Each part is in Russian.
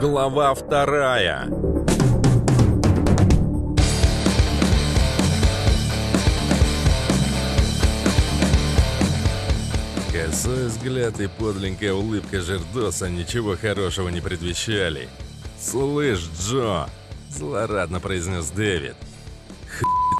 Глава вторая. Косой взгляд и подленькая улыбка Жердоса ничего хорошего не предвещали. «Слышь, Джо!» – злорадно произнес Дэвид.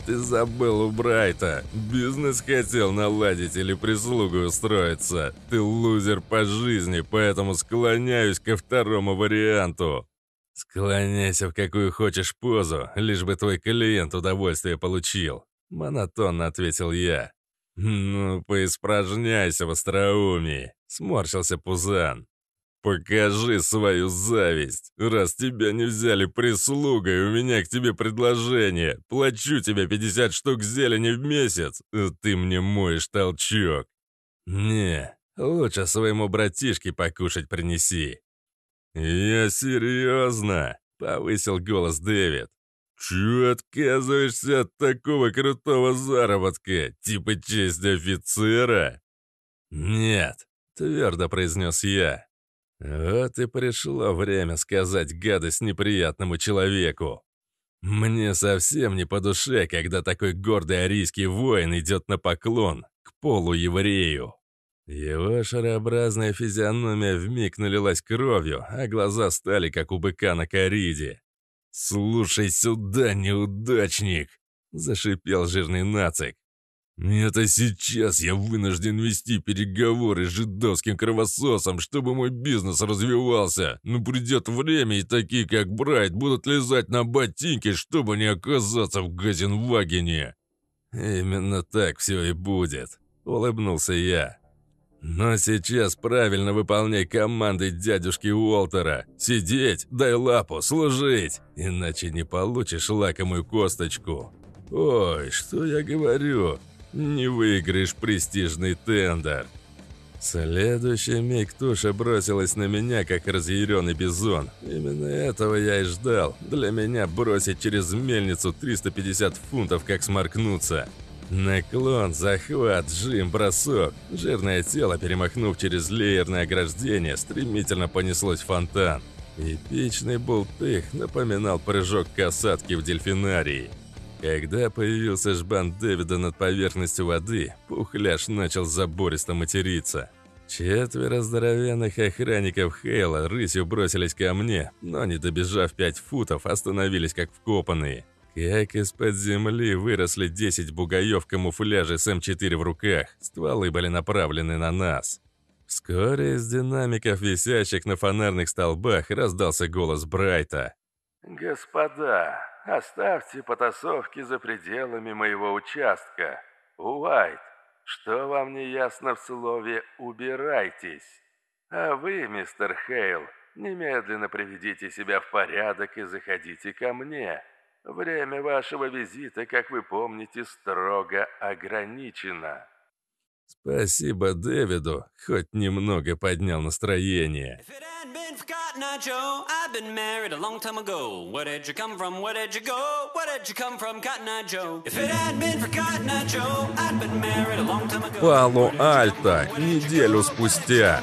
«Хуй ты забыл у Брайта. Бизнес хотел наладить или прислугу устроиться. Ты лузер по жизни, поэтому склоняюсь ко второму варианту». «Склоняйся в какую хочешь позу, лишь бы твой клиент удовольствие получил», – монотонно ответил я. «Ну, поиспражняйся в остроумии», — сморщился Пузан. «Покажи свою зависть. Раз тебя не взяли прислугой, у меня к тебе предложение. Плачу тебе 50 штук зелени в месяц, а ты мне моешь толчок». «Не, лучше своему братишке покушать принеси». «Я серьезно», — повысил голос Дэвид. «Чё отказываешься от такого крутого заработка? Типа честь офицера?» «Нет», — твердо произнес я. «Вот и пришло время сказать гадость неприятному человеку. Мне совсем не по душе, когда такой гордый арийский воин идет на поклон к полуеврею». Его шарообразная физиономия вмиг налилась кровью, а глаза стали, как у быка на кориде. «Слушай сюда, неудачник!» – зашипел жирный нацик. «Это сейчас я вынужден вести переговоры с жидовским кровососом, чтобы мой бизнес развивался. Но придет время, и такие, как Брайт, будут лезать на ботинки, чтобы не оказаться в Газенвагене». «Именно так все и будет», — улыбнулся я. Но сейчас правильно выполняй команды дядюшки Уолтера. Сидеть, дай лапу, служить, иначе не получишь лакомую косточку. Ой, что я говорю? Не выиграешь престижный тендер. Следующий миг туша бросилась на меня, как разъяренный бизон. Именно этого я и ждал. Для меня бросить через мельницу 350 фунтов, как сморкнуться. Наклон, захват, жим, бросок. Жирное тело, перемахнув через леерное ограждение, стремительно понеслось в фонтан. Эпичный бултых напоминал прыжок касатки в дельфинарии. Когда появился жбан Дэвида над поверхностью воды, Пухляш начал забористо материться. Четверо здоровенных охранников Хейла рысью бросились ко мне, но, не добежав пять футов, остановились как вкопанные. Как из-под земли выросли 10 бугаев в камуфляже с М4 в руках, стволы были направлены на нас. Вскоре из динамиков, висящих на фонарных столбах, раздался голос Брайта. «Господа, оставьте потасовки за пределами моего участка. Уайт, что вам не ясно в слове «убирайтесь»? А вы, мистер Хейл, немедленно приведите себя в порядок и заходите ко мне». Время вашего визита, как вы помните, строго ограничено». Спасибо Дэвиду, хоть немного поднял настроение. Палу Альта неделю спустя.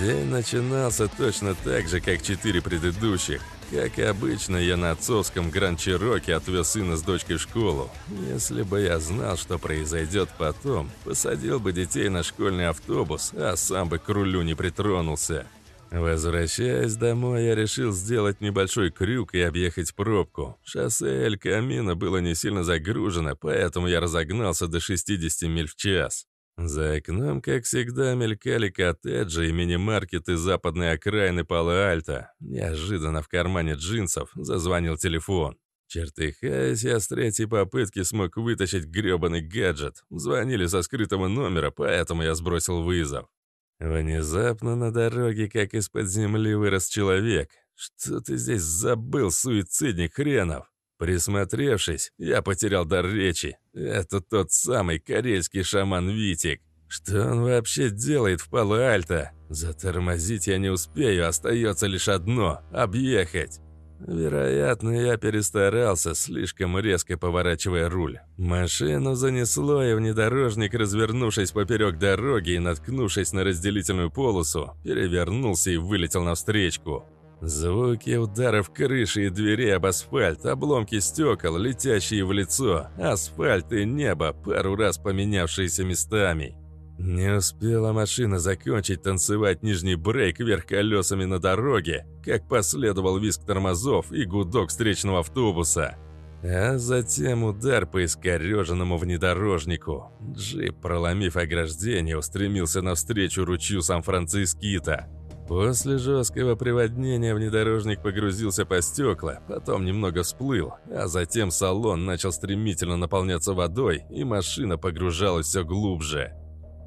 День начинался точно так же, как четыре предыдущих. Как и обычно, я на отцовском Гранд-Чироке отвез сына с дочкой в школу. Если бы я знал, что произойдет потом, посадил бы детей на школьный автобус, а сам бы к рулю не притронулся. Возвращаясь домой, я решил сделать небольшой крюк и объехать пробку. Шоссе Эль Камино было не сильно загружено, поэтому я разогнался до 60 миль в час. За окном, как всегда, мелькали коттеджи и мини-маркеты западной окраины Пало-Альто. Неожиданно в кармане джинсов зазвонил телефон. Чертыхаясь, я с третьей попытки смог вытащить грёбаный гаджет. Звонили со скрытого номера, поэтому я сбросил вызов. Внезапно на дороге, как из-под земли, вырос человек. «Что ты здесь забыл, суицидник хренов?» Присмотревшись, я потерял дар речи. Это тот самый карельский шаман Витик. Что он вообще делает в Пало-Альто? Затормозить я не успею, остается лишь одно – объехать. Вероятно, я перестарался, слишком резко поворачивая руль. Машину занесло, и внедорожник, развернувшись поперек дороги и наткнувшись на разделительную полосу, перевернулся и вылетел навстречку. Звуки ударов крыши и дверей об асфальт, обломки стекол, летящие в лицо, асфальт и небо, пару раз поменявшиеся местами. Не успела машина закончить танцевать нижний брейк вверх колесами на дороге, как последовал визг тормозов и гудок встречного автобуса. А затем удар по искореженному внедорожнику. Джип, проломив ограждение, устремился навстречу ручью Сан-Францискита. После жесткого приводнения внедорожник погрузился по стекла, потом немного всплыл, а затем салон начал стремительно наполняться водой, и машина погружалась все глубже.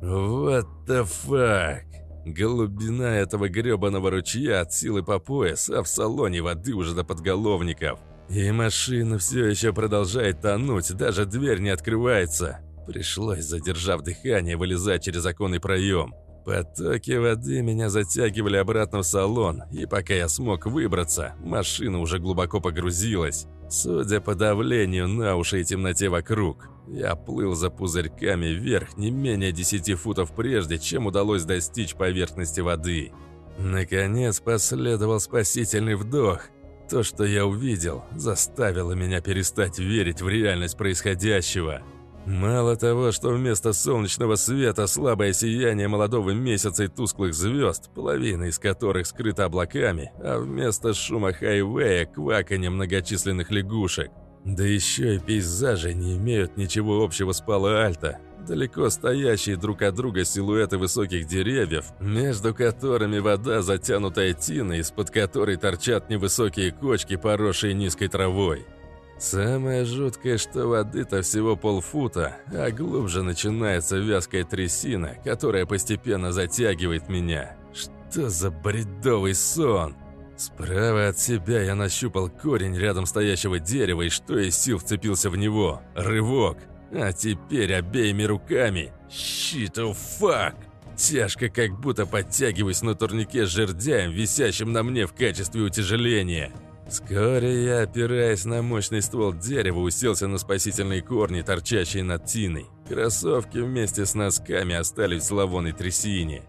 What the fuck? Голубина этого гребаного ручья от силы по пояс, а в салоне воды уже до подголовников. И машина все еще продолжает тонуть, даже дверь не открывается. Пришлось, задержав дыхание, вылезать через оконный проем. Потоки воды меня затягивали обратно в салон, и пока я смог выбраться, машина уже глубоко погрузилась. Судя по давлению на уши и темноте вокруг, я плыл за пузырьками вверх не менее 10 футов прежде, чем удалось достичь поверхности воды. Наконец последовал спасительный вдох. То, что я увидел, заставило меня перестать верить в реальность происходящего. Мало того, что вместо солнечного света слабое сияние молодого месяца и тусклых звезд, половина из которых скрыта облаками, а вместо шума хайвея – кваканье многочисленных лягушек. Да еще и пейзажи не имеют ничего общего с Пало-Альто. Далеко стоящие друг от друга силуэты высоких деревьев, между которыми вода, затянутая тиной, из-под которой торчат невысокие кочки, поросшие низкой травой. Самое жуткое, что воды-то всего полфута, а глубже начинается вязкая трясина, которая постепенно затягивает меня. Что за бредовый сон? Справа от себя я нащупал корень рядом стоящего дерева и что из сил вцепился в него. Рывок. А теперь обеими руками. Oh fuck. Тяжко, как будто подтягиваюсь на турнике с жердяем, висящим на мне в качестве утяжеления. Вскоре я, опираясь на мощный ствол дерева, уселся на спасительные корни, торчащие над тиной. Кроссовки вместе с носками остались в зловонной трясине.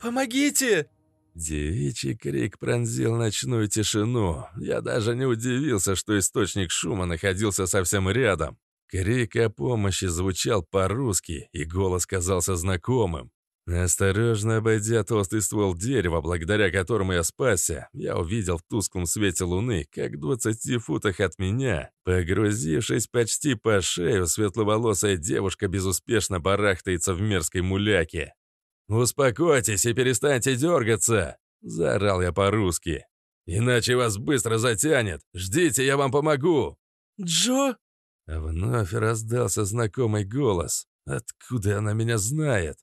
«Помогите!» Девичий крик пронзил ночную тишину. Я даже не удивился, что источник шума находился совсем рядом. Крик о помощи звучал по-русски, и голос казался знакомым. Осторожно обойдя толстый ствол дерева, благодаря которому я спасся, я увидел в тусклом свете луны, как в 20 футах от меня, погрузившись почти по шею, светловолосая девушка безуспешно барахтается в мерзкой муляке. «Успокойтесь и перестаньте дергаться!» – заорал я по-русски. «Иначе вас быстро затянет! Ждите, я вам помогу!» «Джо?» Вновь раздался знакомый голос. Откуда она меня знает?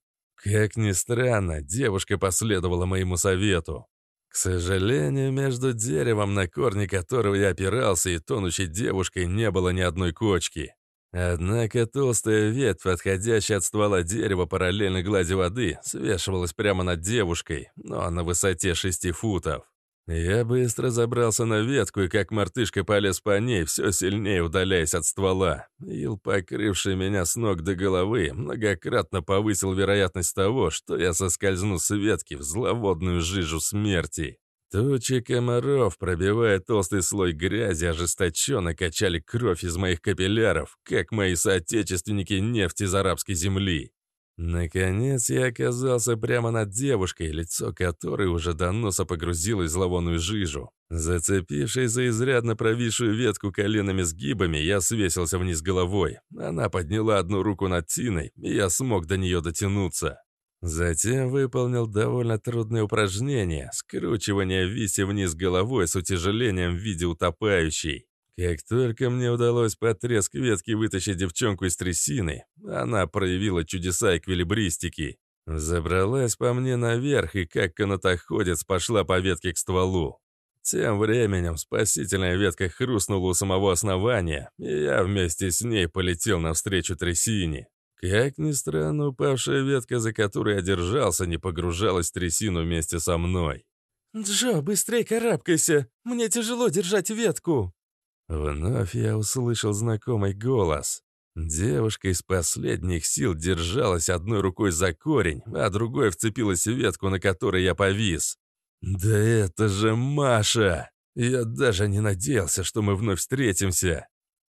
Как ни странно, девушка последовала моему совету. К сожалению, между деревом, на корне которого я опирался, и тонущей девушкой не было ни одной кочки. Однако толстая ветвь, отходящая от ствола дерева параллельно глади воды, свешивалась прямо над девушкой, но на высоте шести футов. Я быстро забрался на ветку и как мартышка полез по ней, все сильнее удаляясь от ствола. Ил, покрывший меня с ног до головы, многократно повысил вероятность того, что я соскользну с ветки в зловодную жижу смерти. Тучи комаров, пробивая толстый слой грязи, ожесточенно качали кровь из моих капилляров, как мои соотечественники нефти из арабской земли. Наконец я оказался прямо над девушкой, лицо которой уже до носа погрузилось в зловонную жижу. Зацепившись за изрядно провисшую ветку коленами сгибами, я свесился вниз головой. Она подняла одну руку над тиной, и я смог до нее дотянуться. Затем выполнил довольно трудное упражнение – скручивание виси вниз головой с утяжелением в виде утопающей. Как только мне удалось по треск ветки вытащить девчонку из трясины, она проявила чудеса эквилибристики. Забралась по мне наверх и как канатоходец пошла по ветке к стволу. Тем временем спасительная ветка хрустнула у самого основания, и я вместе с ней полетел навстречу трясине. Как ни странно, упавшая ветка, за которой я держался, не погружалась в трясину вместе со мной. Джо, быстрей карабкайся! Мне тяжело держать ветку!» Вновь я услышал знакомый голос. Девушка из последних сил держалась одной рукой за корень, а другой вцепилась в ветку, на которой я повис. «Да это же Маша!» Я даже не надеялся, что мы вновь встретимся.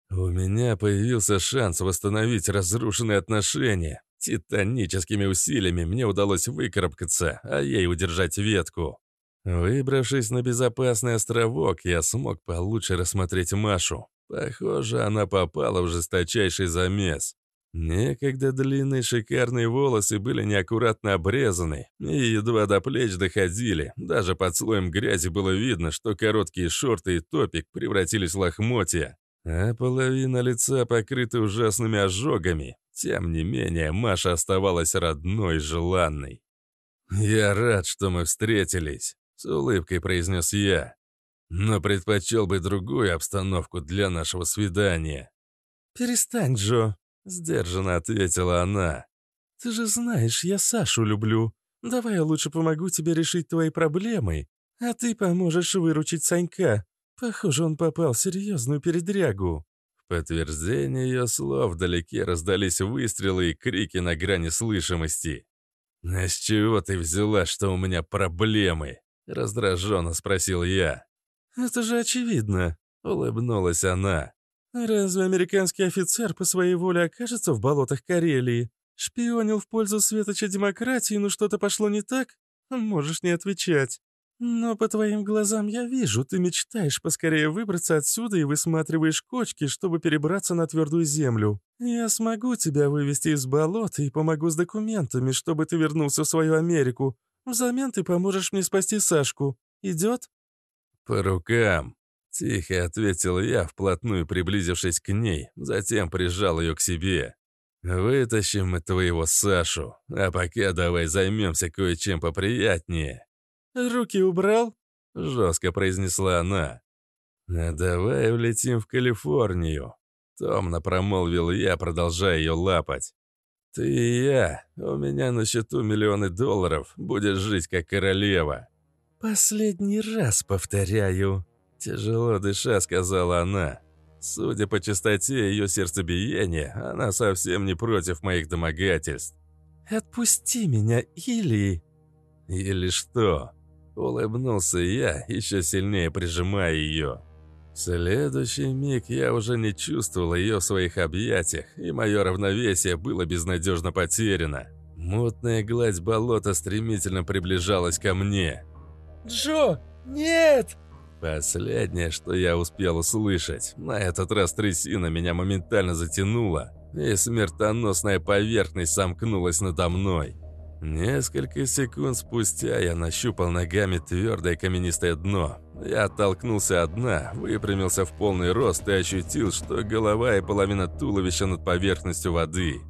У меня появился шанс восстановить разрушенные отношения. Титаническими усилиями мне удалось выкарабкаться, а ей удержать ветку. Выбравшись на безопасный островок, я смог получше рассмотреть Машу. Похоже, она попала в жесточайший замес. Некогда длинные шикарные волосы были неаккуратно обрезаны и едва до плеч доходили. Даже под слоем грязи было видно, что короткие шорты и топик превратились в лохмотья, а половина лица покрыта ужасными ожогами. Тем не менее, Маша оставалась родной и желанной. «Я рад, что мы встретились», — с улыбкой произнес я. «Но предпочел бы другую обстановку для нашего свидания». «Перестань, Джо», — сдержанно ответила она. «Ты же знаешь, я Сашу люблю. Давай я лучше помогу тебе решить твои проблемы, а ты поможешь выручить Санька. Похоже, он попал в серьезную передрягу». В подтверждение ее слов вдалеке раздались выстрелы и крики на грани слышимости. «А с чего ты взяла, что у меня проблемы?» — раздраженно спросил я. «Это же очевидно», — улыбнулась она. «Разве американский офицер по своей воле окажется в болотах Карелии? Шпионил в пользу светоча демократии, но что-то пошло не так? Можешь не отвечать. Но по твоим глазам я вижу, ты мечтаешь поскорее выбраться отсюда и высматриваешь кочки, чтобы перебраться на твердую землю. Я смогу тебя вывести из болота и помогу с документами, чтобы ты вернулся в свою Америку. Взамен ты поможешь мне спасти Сашку. Идет?» «По рукам», — тихо ответил я, вплотную приблизившись к ней, затем прижал ее к себе. «Вытащим мы твоего Сашу, а пока давай займемся кое-чем поприятнее». «Руки убрал?» — жестко произнесла она. «А давай улетим в Калифорнию», — томно промолвил я, продолжая ее лапать. «Ты и я, у меня на счету миллионы долларов, будешь жить как королева». «Последний раз повторяю», — тяжело дыша сказала она. Судя по частоте ее сердцебиения, она совсем не против моих домогательств. «Отпусти меня, или...» «Или что?» Улыбнулся я, еще сильнее прижимая ее. В следующий миг я уже не чувствовал ее в своих объятиях, и мое равновесие было безнадежно потеряно. Мутная гладь болота стремительно приближалась ко мне. «Джо, нет!» Последнее, что я успел услышать. На этот раз трясина меня моментально затянула, и смертоносная поверхность сомкнулась надо мной. Несколько секунд спустя я нащупал ногами твердое каменистое дно. Я оттолкнулся от дна, выпрямился в полный рост и ощутил, что голова и половина туловища над поверхностью воды.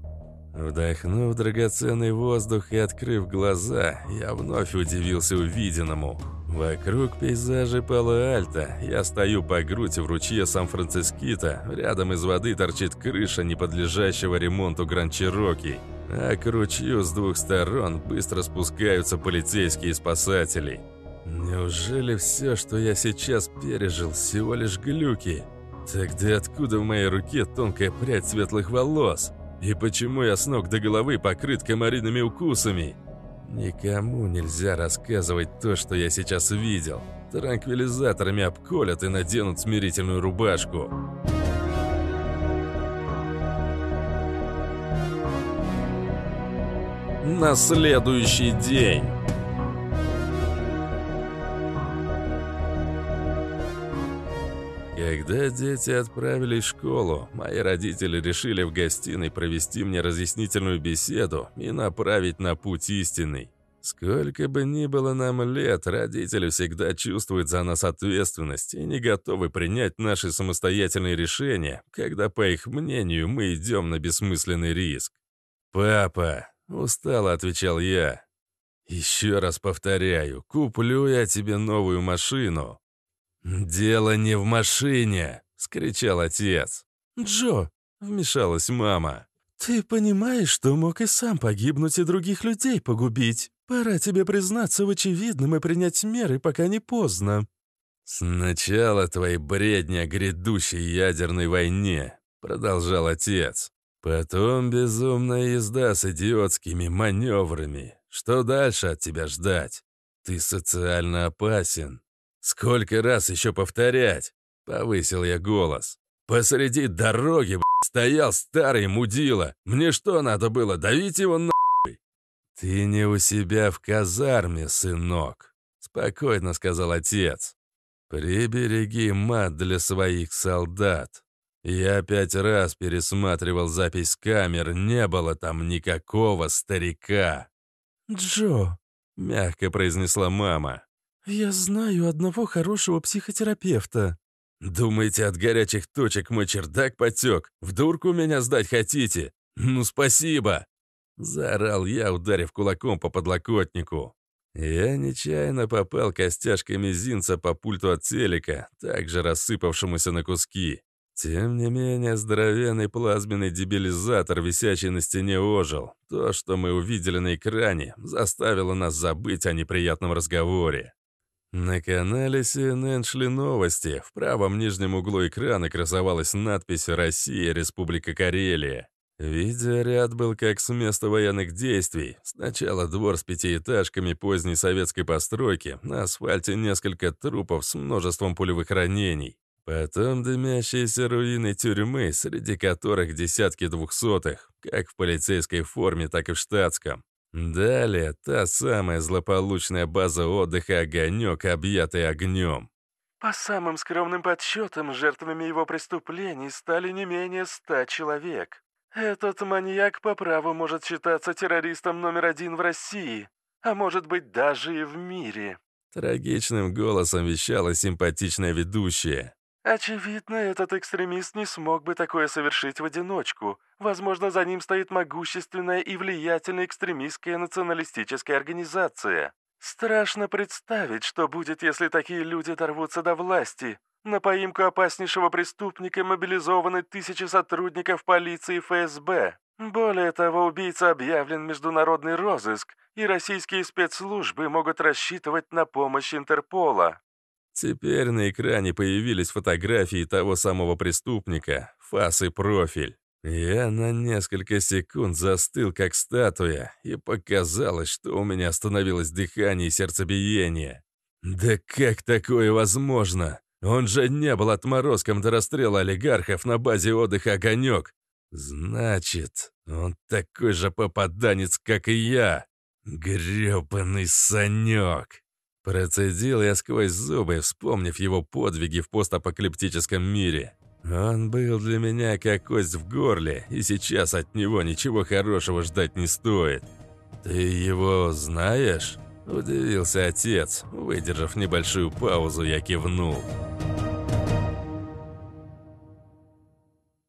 Вдохнув драгоценный воздух и открыв глаза, я вновь удивился увиденному. Вокруг пейзажи Пало-Альто, я стою по грудь в ручье Сан-Францискита, рядом из воды торчит крыша неподлежащего ремонту Гранд-Чироки а к ручью с двух сторон быстро спускаются полицейские спасатели. Неужели все, что я сейчас пережил, всего лишь глюки? Тогда откуда в моей руке тонкая прядь светлых волос? И почему я с ног до головы покрыт комариными укусами? Никому нельзя рассказывать то, что я сейчас видел. Транквилизаторами обколят и наденут смирительную рубашку. на следующий день. Когда дети отправились в школу, мои родители решили в гостиной провести мне разъяснительную беседу и направить на путь истинный. Сколько бы ни было нам лет, родители всегда чувствуют за нас ответственность и не готовы принять наши самостоятельные решения, когда, по их мнению, мы идем на бессмысленный риск. «Папа, Устало отвечал я. «Еще раз повторяю, куплю я тебе новую машину». «Дело не в машине!» — скричал отец. «Джо!» — вмешалась мама. «Ты понимаешь, что мог и сам погибнуть и других людей погубить?» Пора тебе признаться в очевидном и принять меры, пока не поздно». «Сначала твои бредни о грядущей ядерной войне», — продолжал отец. «Потом безумная езда с идиотскими маневрами. Что дальше от тебя ждать? Ты социально опасен. Сколько раз еще повторять?» — повысил я голос. «Посреди дороги, б***, стоял старый мудила. Мне что надо было, давить его нахуй?» «Ты не у себя в казарме, сынок», — спокойно сказал отец. «Прибереги мат для своих солдат. Я пять раз пересматривал запись камер, не было там никакого старика». «Джо», — мягко произнесла мама, — «я знаю одного хорошего психотерапевта». «Думаете, от горячих точек мой чердак потек? В дурку меня сдать хотите? Ну, спасибо!» Заорал я, ударив кулаком по подлокотнику. Я нечаянно попал костяшкой мизинца по пульту от телека, также рассыпавшемуся на куски. Тем не менее, здоровенный плазменный дебилизатор, висящий на стене, ожил. То, что мы увидели на экране, заставило нас забыть о неприятном разговоре. На канале CNN шли новости. В правом нижнем углу экрана красовалась надпись «Россия, Республика Карелия». Видеоряд был как с места военных действий. Сначала двор с пятиэтажками поздней советской постройки, на асфальте несколько трупов с множеством пулевых ранений. Потом дымящиеся руины тюрьмы, среди которых десятки двухсотых, как в полицейской форме, так и в штатском. Далее та самая злополучная база отдыха «Огонек», объятая огнем. По самым скромным подсчетам, жертвами его преступлений стали не менее ста человек. Этот маньяк по праву может считаться террористом номер один в России, а может быть даже и в мире. Трагичным голосом вещала симпатичная ведущая. Очевидно, этот экстремист не смог бы такое совершить в одиночку. Возможно, за ним стоит могущественная и влиятельная экстремистская националистическая организация. Страшно представить, что будет, если такие люди дорвутся до власти. На поимку опаснейшего преступника мобилизованы тысячи сотрудников полиции и ФСБ. Более того, убийца объявлен международный розыск, и российские спецслужбы могут рассчитывать на помощь Интерпола. Теперь на экране появились фотографии того самого преступника, фас и профиль. Я на несколько секунд застыл, как статуя, и показалось, что у меня остановилось дыхание и сердцебиение. Да как такое возможно? Он же не был отморозком до расстрела олигархов на базе отдыха «Огонек». Значит, он такой же попаданец, как и я. Грёбаный Санёк. Процедил я сквозь зубы, вспомнив его подвиги в постапокалиптическом мире. Он был для меня как кость в горле, и сейчас от него ничего хорошего ждать не стоит. «Ты его знаешь?» – удивился отец. Выдержав небольшую паузу, я кивнул.